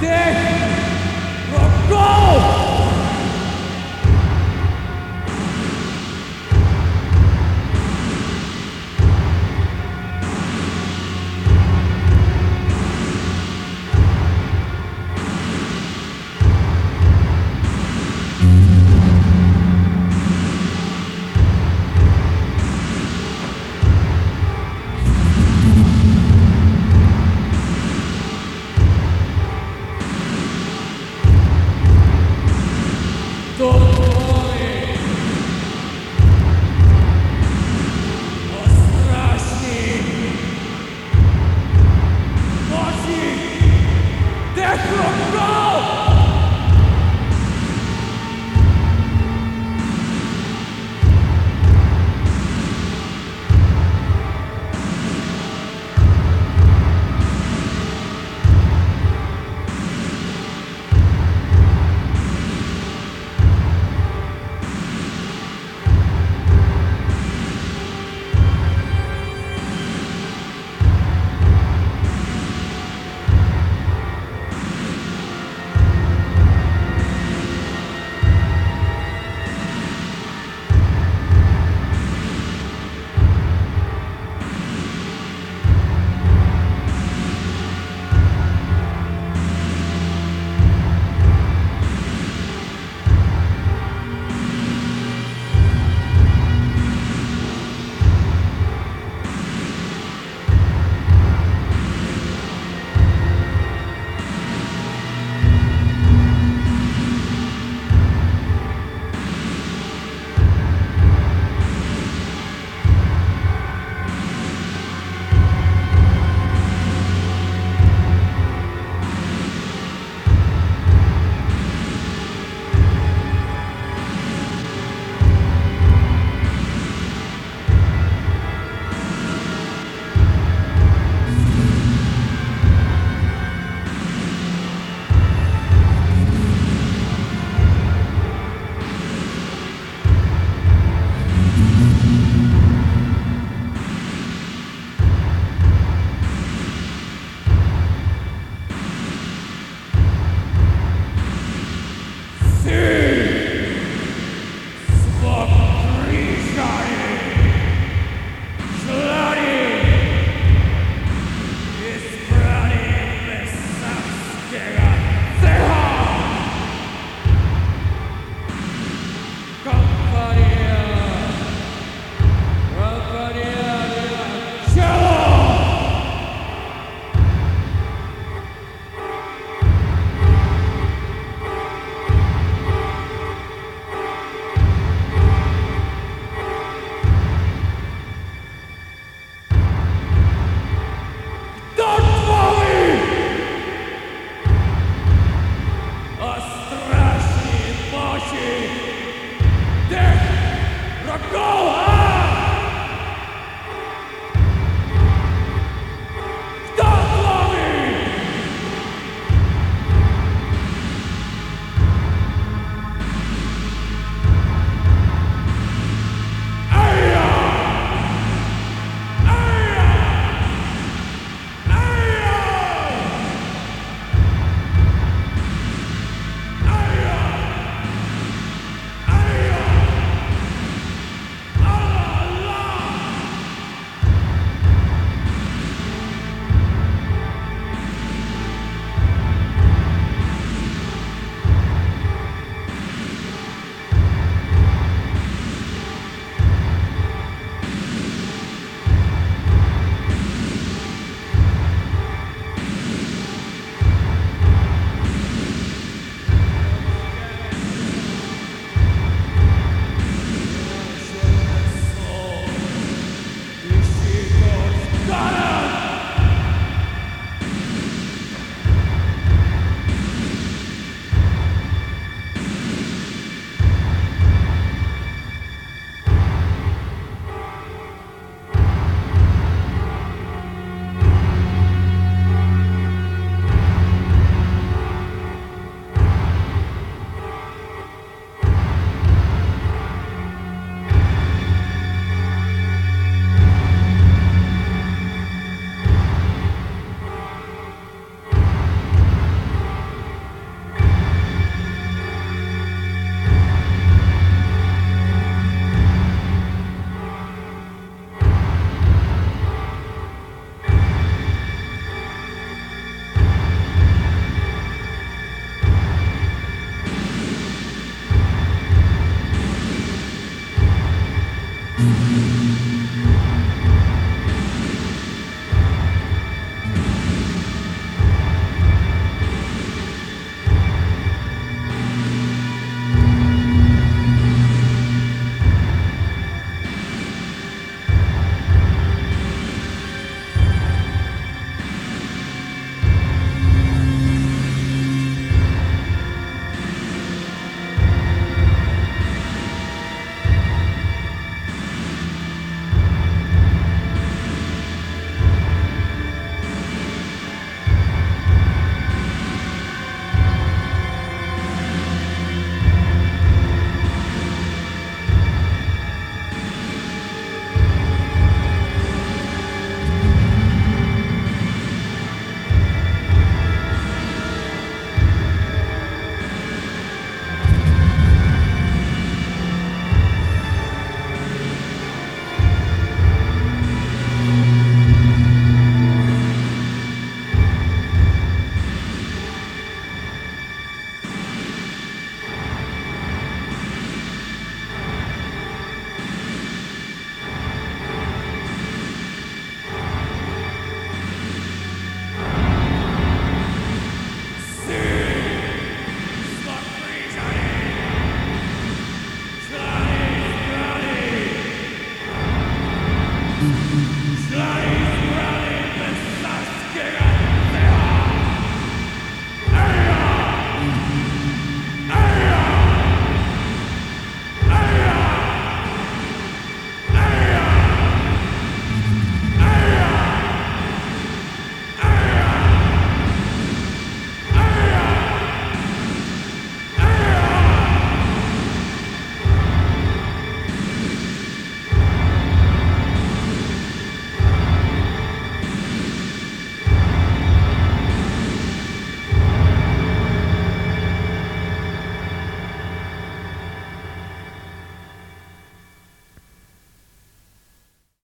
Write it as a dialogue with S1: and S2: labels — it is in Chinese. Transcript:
S1: There.